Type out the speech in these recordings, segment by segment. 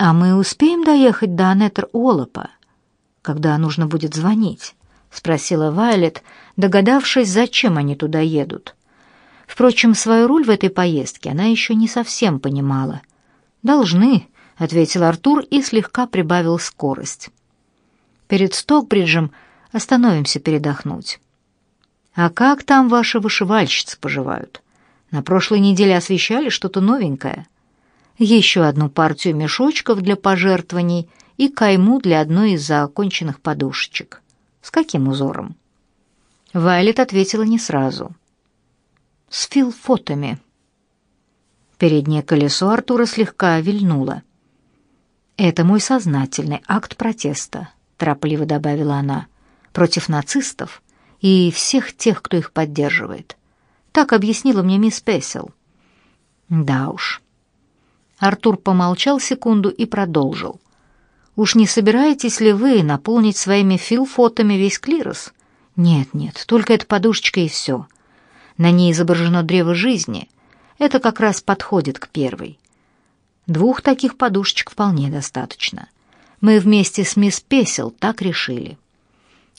«А мы успеем доехать до Анеттер Олопа, когда нужно будет звонить?» — спросила Вайлет, догадавшись, зачем они туда едут. Впрочем, свою роль в этой поездке она еще не совсем понимала. «Должны», — ответил Артур и слегка прибавил скорость. «Перед Стокбриджем остановимся передохнуть». «А как там ваши вышивальщицы поживают? На прошлой неделе освещали что-то новенькое?» «Еще одну партию мешочков для пожертвований и кайму для одной из законченных подушечек». «С каким узором?» Вайлет ответила не сразу. «С филфотами». Переднее колесо Артура слегка вильнуло. «Это мой сознательный акт протеста», — торопливо добавила она, — «против нацистов и всех тех, кто их поддерживает. Так объяснила мне мисс Песел». «Да уж». Артур помолчал секунду и продолжил. «Уж не собираетесь ли вы наполнить своими филфотами весь клирос?» «Нет, нет, только эта подушечка и все. На ней изображено древо жизни. Это как раз подходит к первой. Двух таких подушечек вполне достаточно. Мы вместе с мисс Песел так решили.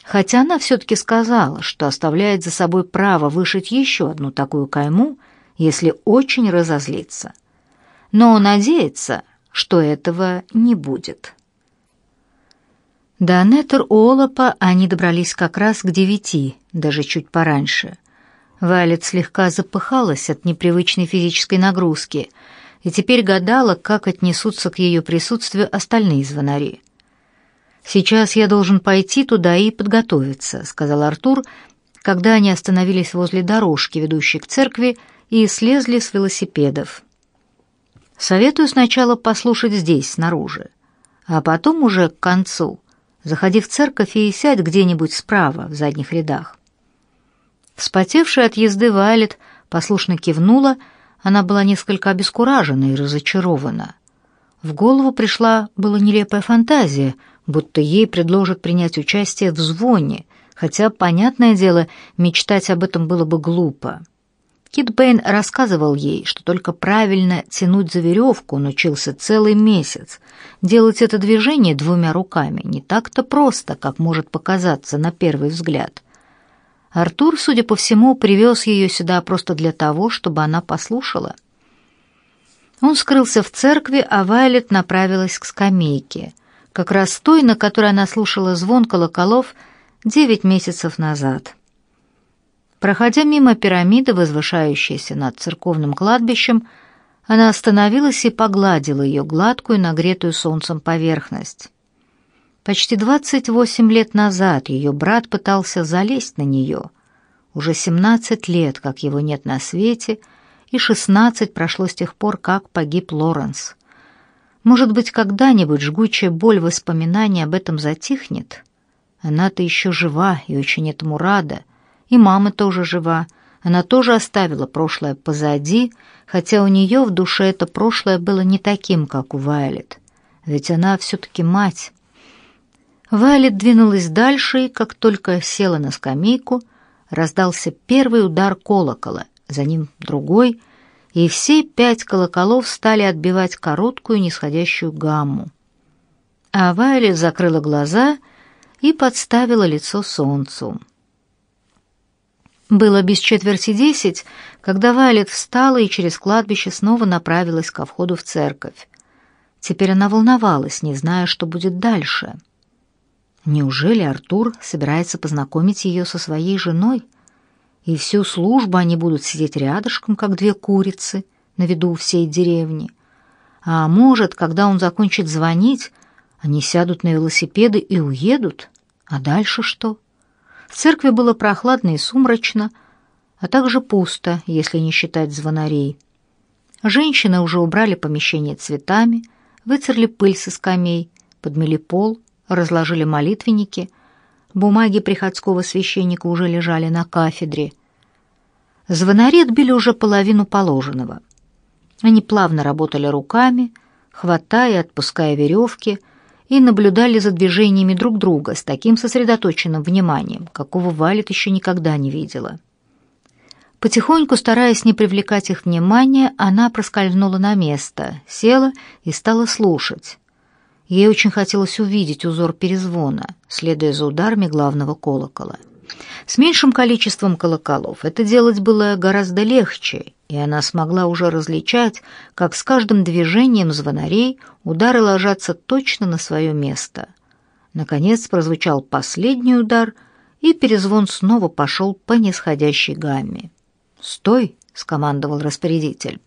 Хотя она все-таки сказала, что оставляет за собой право вышить еще одну такую кайму, если очень разозлится. Но надеется, что этого не будет. До Неттер-Олопа они добрались как раз к девяти, даже чуть пораньше — Валет слегка запыхалась от непривычной физической нагрузки и теперь гадала, как отнесутся к ее присутствию остальные звонари. «Сейчас я должен пойти туда и подготовиться», — сказал Артур, когда они остановились возле дорожки, ведущей к церкви, и слезли с велосипедов. «Советую сначала послушать здесь, снаружи, а потом уже к концу. Заходи в церковь и сядь где-нибудь справа, в задних рядах. Вспотевшая от езды Вайлет послушно кивнула, она была несколько обескуражена и разочарована. В голову пришла была нелепая фантазия, будто ей предложат принять участие в звоне, хотя, понятное дело, мечтать об этом было бы глупо. Кит Бэйн рассказывал ей, что только правильно тянуть за веревку он учился целый месяц. Делать это движение двумя руками не так-то просто, как может показаться на первый взгляд. Артур, судя по всему, привез ее сюда просто для того, чтобы она послушала. Он скрылся в церкви, а Вайлет направилась к скамейке, как раз той, на которой она слушала звон колоколов девять месяцев назад. Проходя мимо пирамиды, возвышающейся над церковным кладбищем, она остановилась и погладила ее гладкую, нагретую солнцем поверхность. Почти 28 лет назад ее брат пытался залезть на нее. Уже 17 лет, как его нет на свете, и 16 прошло с тех пор, как погиб Лоренс. Может быть, когда-нибудь жгучая боль воспоминаний об этом затихнет? Она-то еще жива и очень этому рада. И мама тоже жива. Она тоже оставила прошлое позади, хотя у нее в душе это прошлое было не таким, как у Вайлет. Ведь она все-таки мать. Вайлет двинулась дальше, и как только села на скамейку, раздался первый удар колокола, за ним другой, и все пять колоколов стали отбивать короткую нисходящую гамму. А Вайлет закрыла глаза и подставила лицо солнцу. Было без четверти десять, когда Вайлет встала и через кладбище снова направилась ко входу в церковь. Теперь она волновалась, не зная, что будет дальше — Неужели Артур собирается познакомить ее со своей женой? И всю службу они будут сидеть рядышком, как две курицы, на виду у всей деревни. А может, когда он закончит звонить, они сядут на велосипеды и уедут? А дальше что? В церкви было прохладно и сумрачно, а также пусто, если не считать звонарей. Женщины уже убрали помещение цветами, вытерли пыль со скамей, подмели пол, разложили молитвенники, бумаги приходского священника уже лежали на кафедре. Звонари отбили уже половину положенного. Они плавно работали руками, хватая и отпуская веревки, и наблюдали за движениями друг друга с таким сосредоточенным вниманием, какого Валет еще никогда не видела. Потихоньку, стараясь не привлекать их внимания, она проскользнула на место, села и стала слушать. Ей очень хотелось увидеть узор перезвона, следуя за ударами главного колокола. С меньшим количеством колоколов это делать было гораздо легче, и она смогла уже различать, как с каждым движением звонарей удары ложатся точно на свое место. Наконец прозвучал последний удар, и перезвон снова пошел по нисходящей гамме. «Стой!» — скомандовал распорядитель.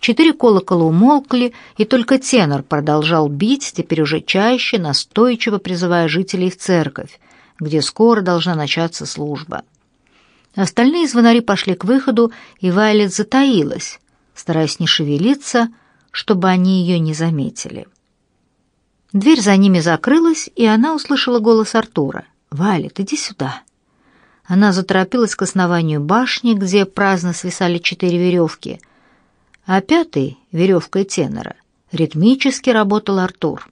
Четыре колокола умолкли, и только тенор продолжал бить, теперь уже чаще, настойчиво призывая жителей в церковь, где скоро должна начаться служба. Остальные звонари пошли к выходу, и Вайлет затаилась, стараясь не шевелиться, чтобы они ее не заметили. Дверь за ними закрылась, и она услышала голос Артура. «Вайлет, иди сюда». Она заторопилась к основанию башни, где праздно свисали четыре веревки, а пятой, веревкой тенора, ритмически работал Артур —